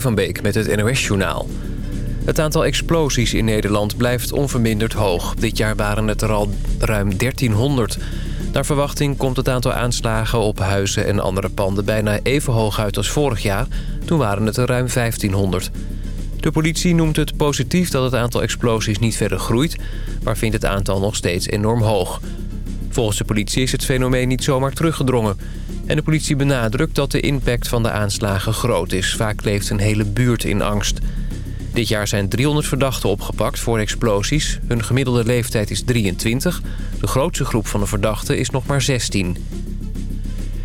van Beek met het NOS-journaal. Het aantal explosies in Nederland blijft onverminderd hoog. Dit jaar waren het er al ruim 1300. Naar verwachting komt het aantal aanslagen op huizen en andere panden... bijna even hoog uit als vorig jaar. Toen waren het er ruim 1500. De politie noemt het positief dat het aantal explosies niet verder groeit... maar vindt het aantal nog steeds enorm hoog. Volgens de politie is het fenomeen niet zomaar teruggedrongen... En de politie benadrukt dat de impact van de aanslagen groot is. Vaak leeft een hele buurt in angst. Dit jaar zijn 300 verdachten opgepakt voor explosies. Hun gemiddelde leeftijd is 23. De grootste groep van de verdachten is nog maar 16.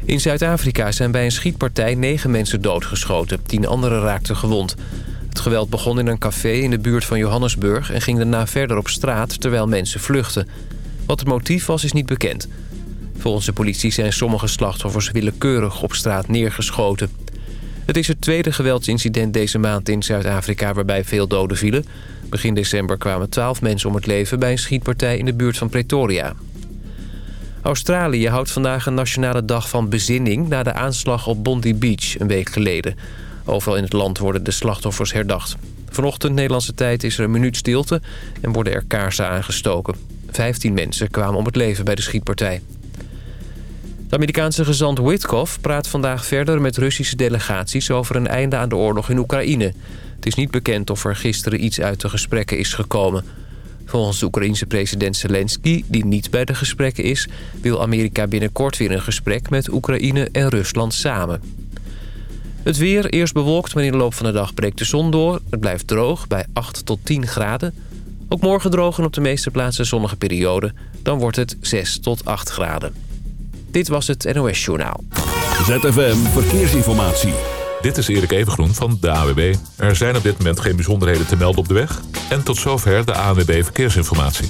In Zuid-Afrika zijn bij een schietpartij 9 mensen doodgeschoten. 10 anderen raakten gewond. Het geweld begon in een café in de buurt van Johannesburg... en ging daarna verder op straat terwijl mensen vluchtten. Wat het motief was is niet bekend... Volgens de politie zijn sommige slachtoffers willekeurig op straat neergeschoten. Het is het tweede geweldsincident deze maand in Zuid-Afrika waarbij veel doden vielen. Begin december kwamen twaalf mensen om het leven bij een schietpartij in de buurt van Pretoria. Australië houdt vandaag een nationale dag van bezinning... na de aanslag op Bondi Beach een week geleden. Overal in het land worden de slachtoffers herdacht. Vanochtend Nederlandse tijd is er een minuut stilte en worden er kaarsen aangestoken. Vijftien mensen kwamen om het leven bij de schietpartij. De Amerikaanse gezant Witkoff praat vandaag verder met Russische delegaties... over een einde aan de oorlog in Oekraïne. Het is niet bekend of er gisteren iets uit de gesprekken is gekomen. Volgens de Oekraïense president Zelensky, die niet bij de gesprekken is... wil Amerika binnenkort weer een gesprek met Oekraïne en Rusland samen. Het weer, eerst bewolkt, maar in de loop van de dag breekt de zon door. Het blijft droog bij 8 tot 10 graden. Ook morgen droog en op de meeste plaatsen zonnige periode. Dan wordt het 6 tot 8 graden. Dit was het NOS Journaal. ZFM Verkeersinformatie. Dit is Erik Evengroen van de AWB. Er zijn op dit moment geen bijzonderheden te melden op de weg. En tot zover de ANWB Verkeersinformatie.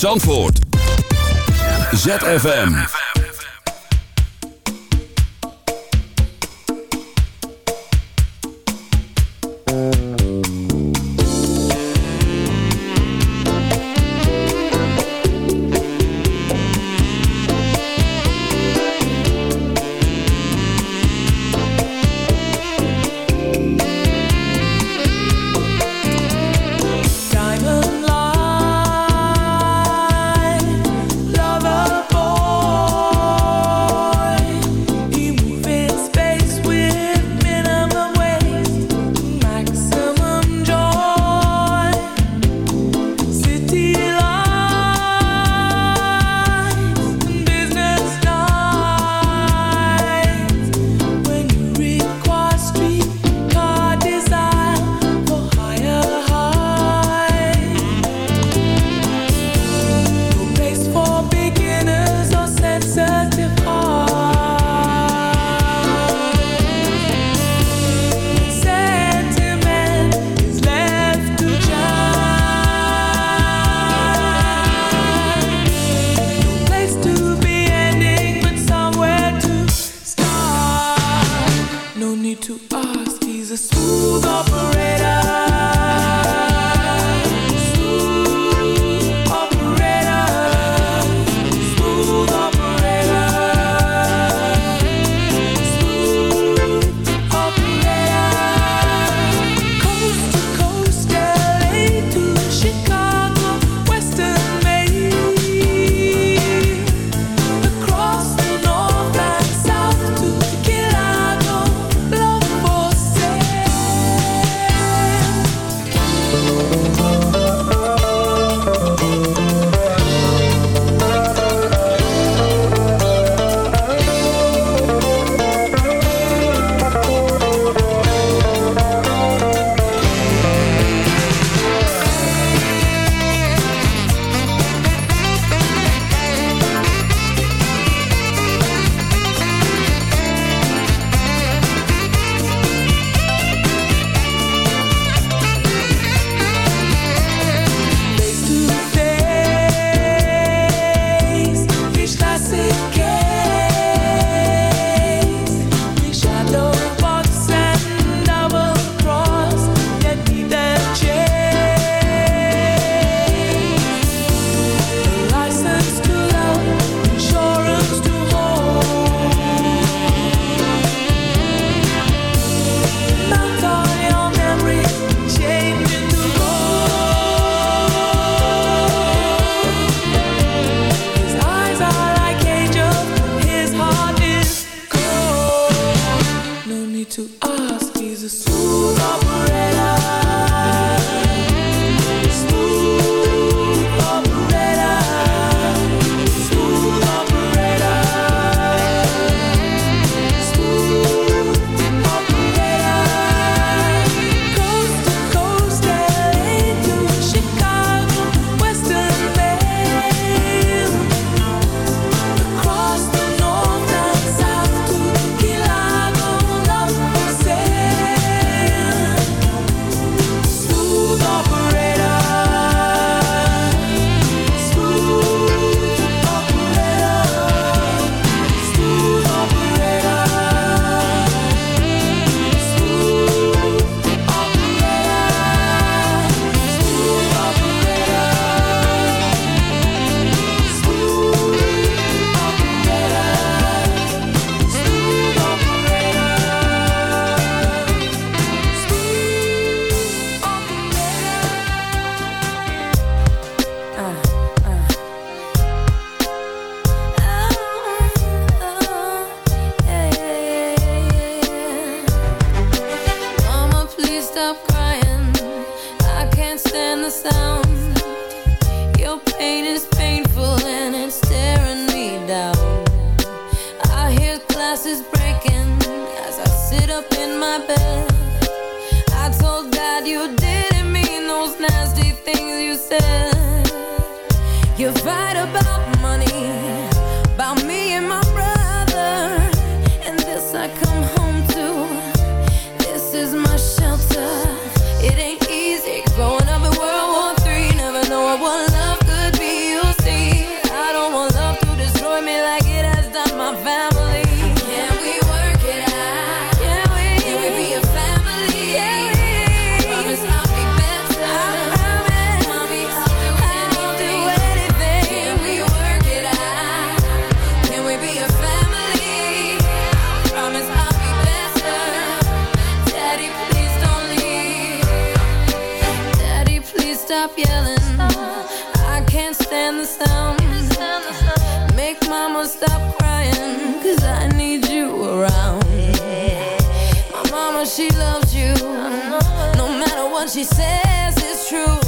Zandvoort. ZFM. said you're right about she says, it's true.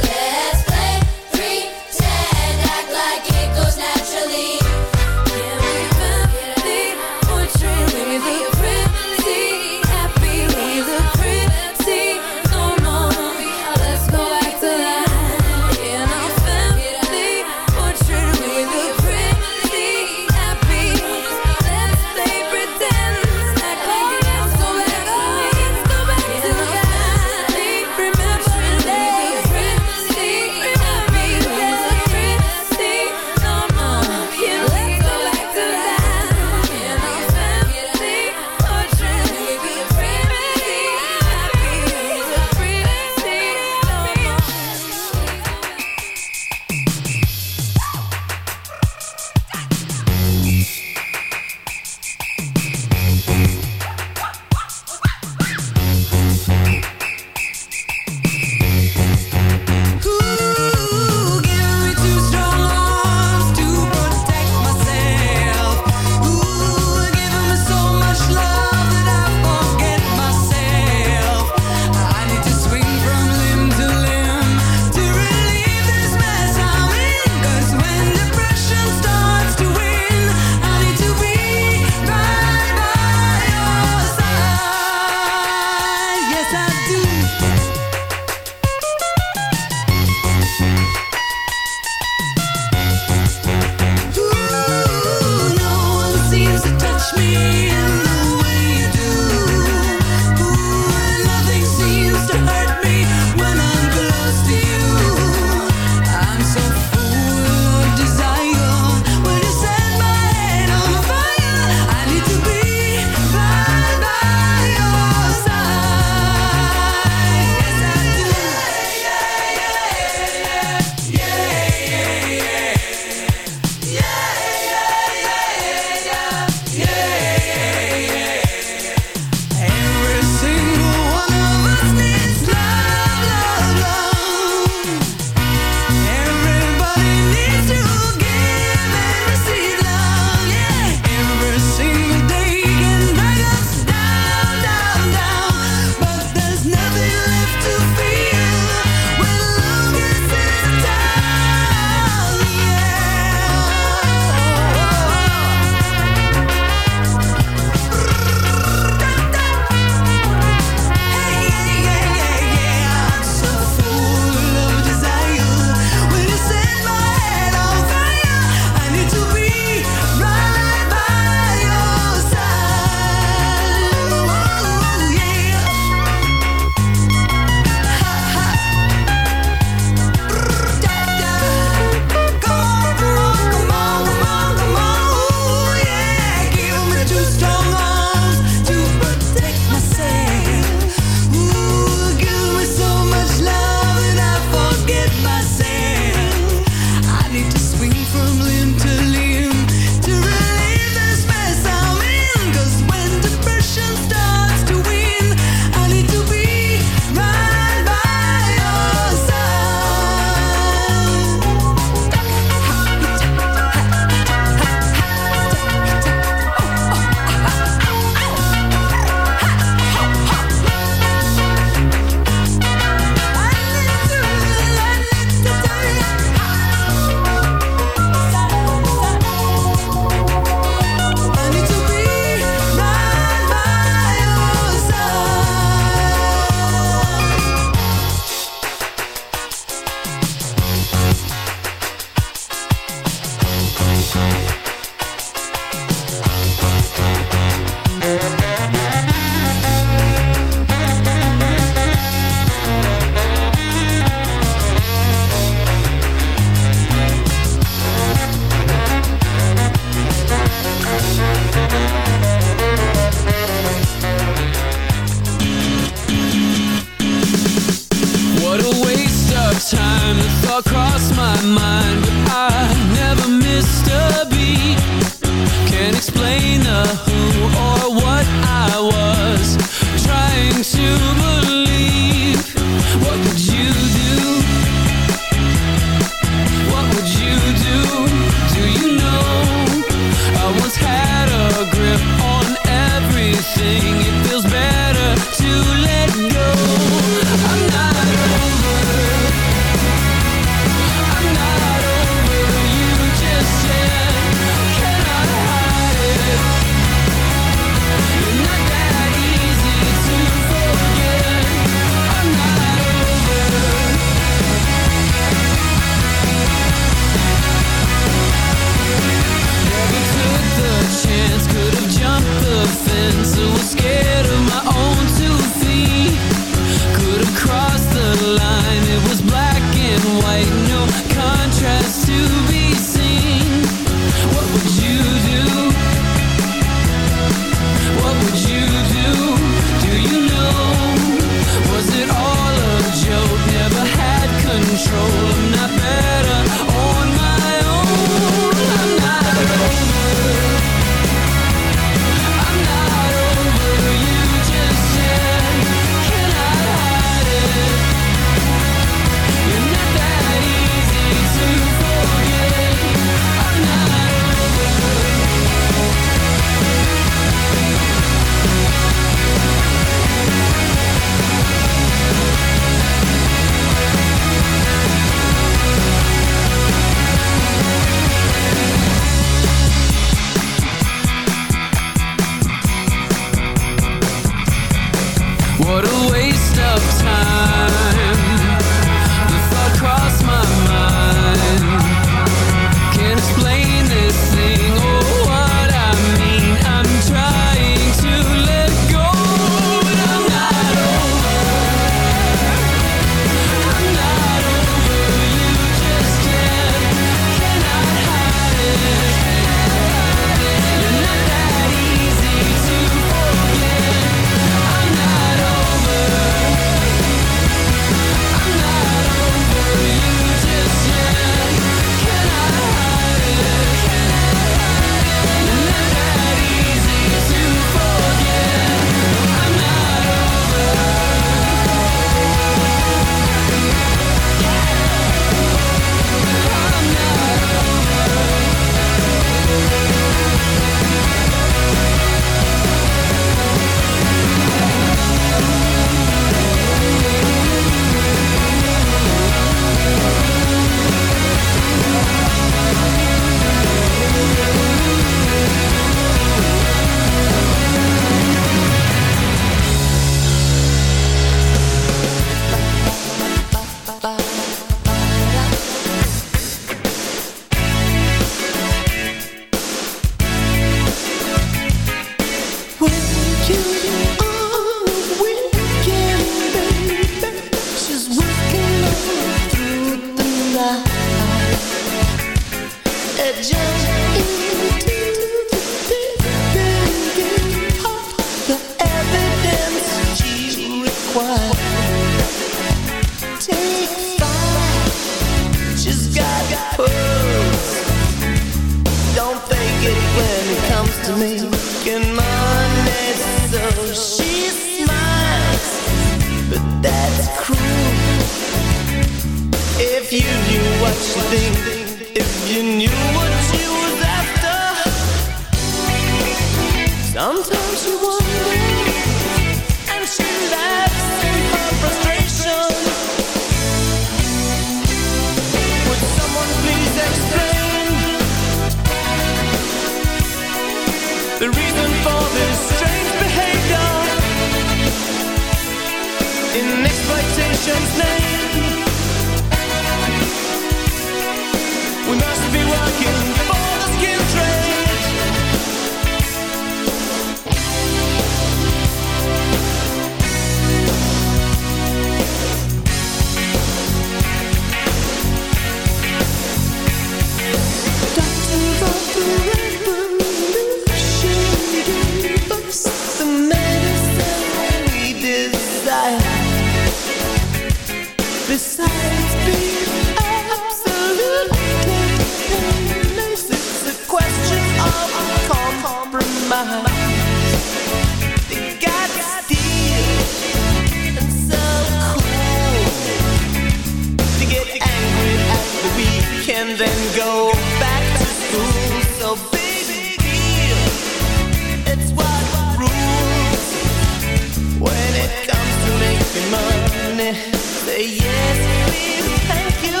Say yes, please, thank you.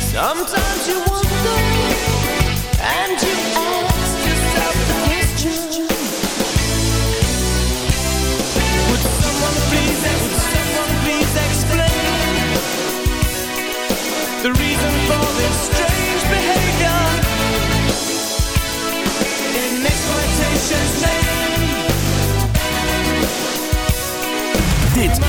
Sometimes you wonder and you